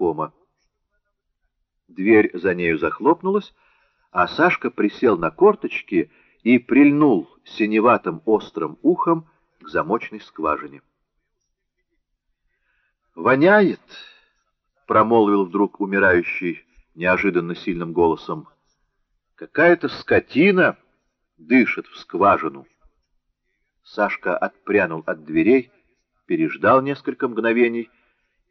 знакомо. Дверь за нею захлопнулась, а Сашка присел на корточки и прильнул синеватым острым ухом к замочной скважине. «Воняет!» — промолвил вдруг умирающий неожиданно сильным голосом. «Какая-то скотина дышит в скважину!» Сашка отпрянул от дверей, переждал несколько мгновений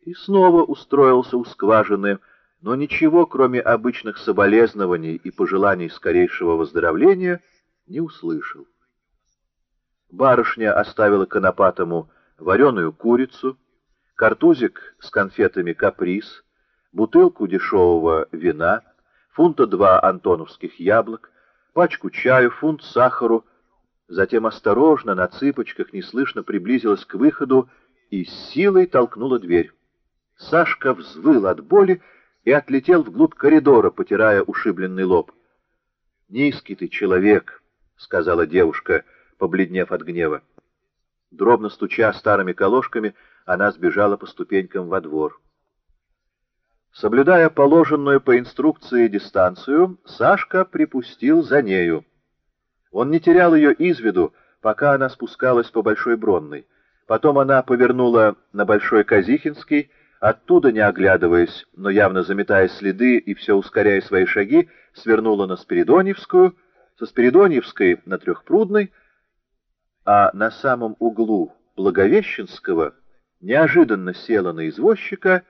и снова устроился у скважины, но ничего, кроме обычных соболезнований и пожеланий скорейшего выздоровления, не услышал. Барышня оставила конопатому вареную курицу, картузик с конфетами «Каприз», бутылку дешевого вина, фунта два антоновских яблок, пачку чаю, фунт сахару, затем осторожно, на цыпочках, неслышно приблизилась к выходу и силой толкнула дверь. Сашка взвыл от боли и отлетел вглубь коридора, потирая ушибленный лоб. «Низкий ты человек», — сказала девушка, побледнев от гнева. Дробно стуча старыми колошками, она сбежала по ступенькам во двор. Соблюдая положенную по инструкции дистанцию, Сашка припустил за нею. Он не терял ее из виду, пока она спускалась по Большой Бронной. Потом она повернула на Большой Казихинский, оттуда, не оглядываясь, но явно заметая следы и все ускоряя свои шаги, свернула на Спиридоньевскую, со Спиридоньевской на Трехпрудной, а на самом углу Благовещенского неожиданно села на извозчика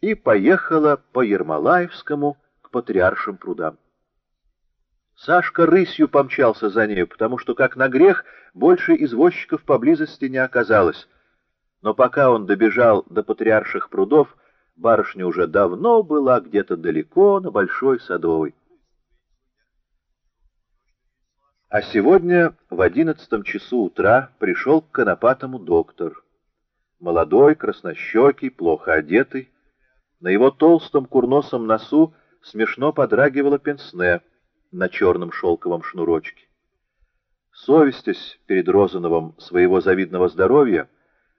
и поехала по Ермолаевскому к Патриаршим прудам. Сашка рысью помчался за нею, потому что, как на грех, больше извозчиков поблизости не оказалось. Но пока он добежал до Патриарших прудов, барышня уже давно была где-то далеко на Большой Садовой. А сегодня в одиннадцатом часу утра пришел к Конопатому доктор. Молодой, краснощекий, плохо одетый. На его толстом курносом носу смешно подрагивало пенсне — на черном шелковом шнурочке. Совестясь перед Розановым своего завидного здоровья,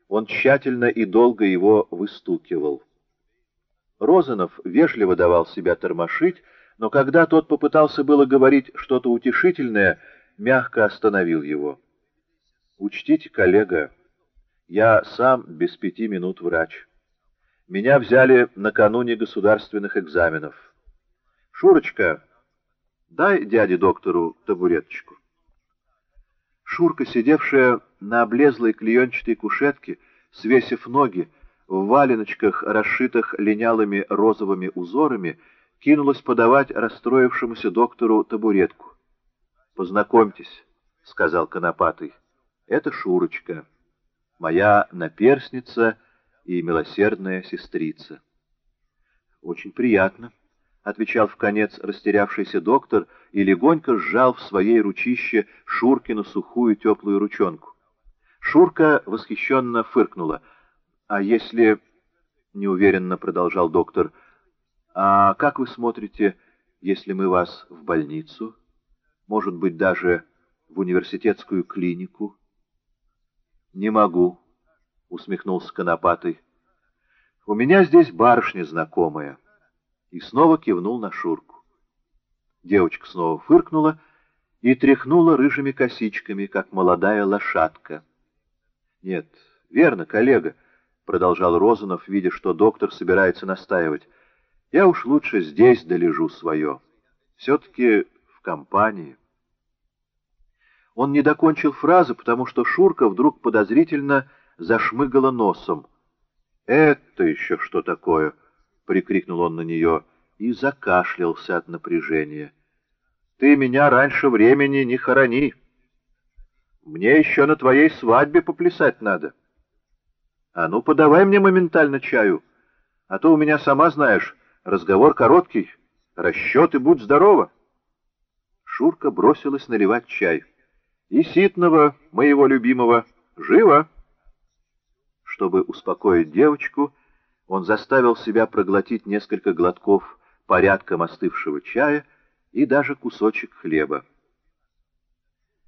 он тщательно и долго его выстукивал. Розанов вежливо давал себя тормошить, но когда тот попытался было говорить что-то утешительное, мягко остановил его. «Учтите, коллега, я сам без пяти минут врач. Меня взяли накануне государственных экзаменов. Шурочка, Дай дяде доктору табуреточку. Шурка, сидевшая на облезлой клеенчатой кушетке, свесив ноги, в валеночках, расшитых линялыми розовыми узорами, кинулась подавать расстроившемуся доктору табуретку. «Познакомьтесь», — сказал Конопатый, — «это Шурочка, моя наперсница и милосердная сестрица». «Очень приятно», отвечал в конец растерявшийся доктор и легонько сжал в своей ручище Шуркину сухую теплую ручонку. Шурка восхищенно фыркнула. «А если...» — неуверенно продолжал доктор. «А как вы смотрите, если мы вас в больницу? Может быть, даже в университетскую клинику?» «Не могу», — усмехнулся Конопатый. «У меня здесь барышня знакомая» и снова кивнул на Шурку. Девочка снова фыркнула и тряхнула рыжими косичками, как молодая лошадка. «Нет, верно, коллега», — продолжал Розанов, видя, что доктор собирается настаивать. «Я уж лучше здесь долежу свое. Все-таки в компании». Он не докончил фразы, потому что Шурка вдруг подозрительно зашмыгала носом. «Это еще что такое?» — прикрикнул он на нее и закашлялся от напряжения. «Ты меня раньше времени не хорони. Мне еще на твоей свадьбе поплясать надо. А ну, подавай мне моментально чаю, а то у меня, сама знаешь, разговор короткий, расчет и будь здорова». Шурка бросилась наливать чай. «И ситного, моего любимого, живо!» Чтобы успокоить девочку, — он заставил себя проглотить несколько глотков порядком остывшего чая и даже кусочек хлеба.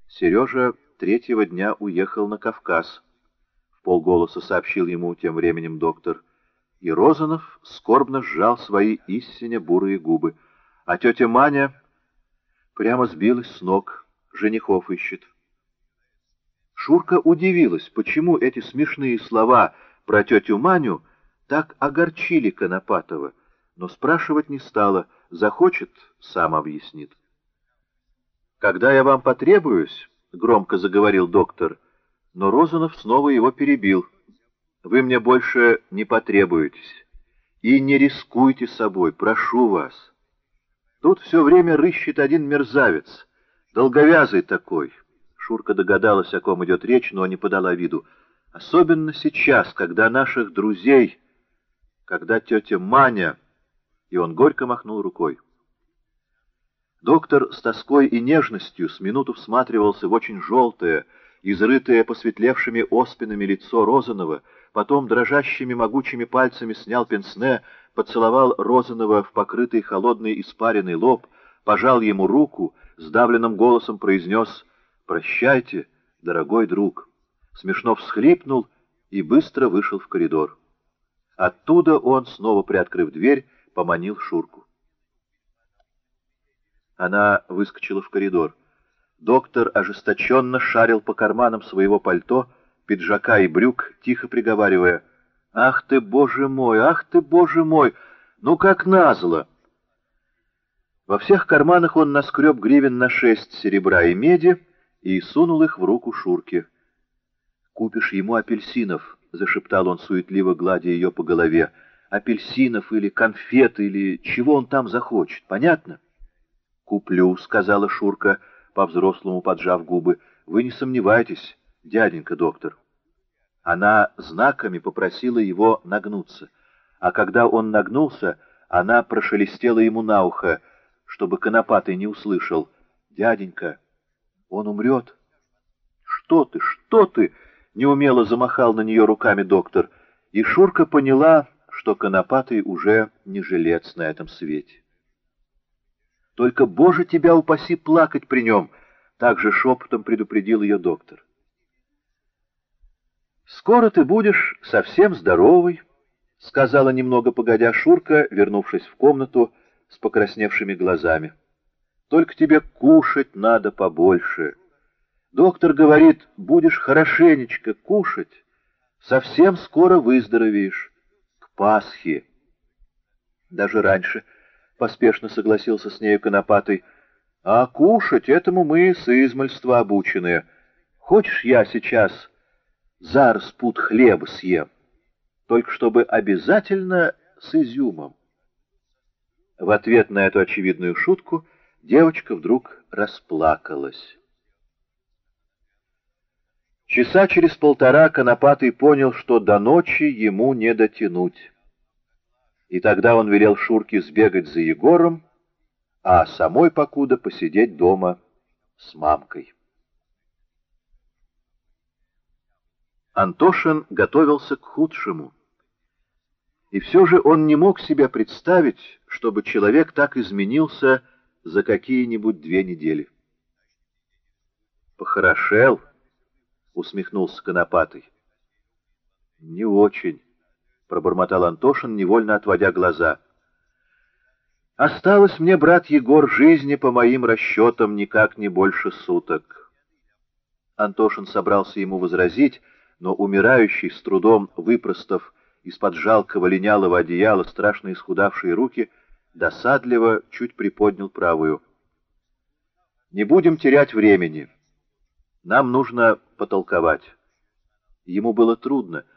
Сережа третьего дня уехал на Кавказ. В полголоса сообщил ему тем временем доктор. И Розанов скорбно сжал свои истинно бурые губы, а тетя Маня прямо сбилась с ног, женихов ищет. Шурка удивилась, почему эти смешные слова про тетю Маню так огорчили Конопатова, но спрашивать не стала, захочет — сам объяснит. «Когда я вам потребуюсь», — громко заговорил доктор, но Розанов снова его перебил. «Вы мне больше не потребуетесь. И не рискуйте собой, прошу вас. Тут все время рыщет один мерзавец, долговязый такой». Шурка догадалась, о ком идет речь, но не подала виду. Особенно сейчас, когда наших друзей, когда тетя Маня... И он горько махнул рукой. Доктор с тоской и нежностью с минуту всматривался в очень желтое, изрытое посветлевшими оспинами лицо Розанова, потом дрожащими могучими пальцами снял пенсне, поцеловал Розанова в покрытый холодный испаренный лоб, пожал ему руку, сдавленным голосом произнес «Прощайте, дорогой друг». Смешно всхлипнул и быстро вышел в коридор. Оттуда он, снова приоткрыв дверь, поманил Шурку. Она выскочила в коридор. Доктор ожесточенно шарил по карманам своего пальто, пиджака и брюк, тихо приговаривая, «Ах ты, боже мой! Ах ты, боже мой! Ну как назло!» Во всех карманах он наскреб гривен на шесть серебра и меди и сунул их в руку Шурке. «Купишь ему апельсинов», — зашептал он, суетливо гладя ее по голове, «апельсинов или конфет или чего он там захочет, понятно?» «Куплю», — сказала Шурка, по-взрослому поджав губы. «Вы не сомневайтесь, дяденька доктор». Она знаками попросила его нагнуться, а когда он нагнулся, она прошелестела ему на ухо, чтобы Конопатый не услышал. «Дяденька, он умрет». «Что ты, что ты?» — неумело замахал на нее руками доктор, и Шурка поняла, что Конопатый уже не жилец на этом свете. Только, Боже, тебя упаси плакать при нем!» Также шепотом предупредил ее доктор. «Скоро ты будешь совсем здоровый», — сказала немного погодя Шурка, вернувшись в комнату с покрасневшими глазами. «Только тебе кушать надо побольше. Доктор говорит, будешь хорошенечко кушать, совсем скоро выздоровеешь. К Пасхе. Даже раньше —— поспешно согласился с нею Конопатый. «А кушать этому мы с измальства обучены. Хочешь, я сейчас за распут хлеба съем? Только чтобы обязательно с изюмом». В ответ на эту очевидную шутку девочка вдруг расплакалась. Часа через полтора Конопатый понял, что до ночи ему не дотянуть и тогда он велел Шурке сбегать за Егором, а самой покуда посидеть дома с мамкой. Антошин готовился к худшему. И все же он не мог себе представить, чтобы человек так изменился за какие-нибудь две недели. «Похорошел?» — усмехнулся Конопатый. «Не очень». — пробормотал Антошин, невольно отводя глаза. «Осталось мне, брат Егор, жизни, по моим расчетам, никак не больше суток». Антошин собрался ему возразить, но умирающий, с трудом выпростав из-под жалкого линялого одеяла страшно исхудавшие руки, досадливо чуть приподнял правую. «Не будем терять времени. Нам нужно потолковать». Ему было трудно —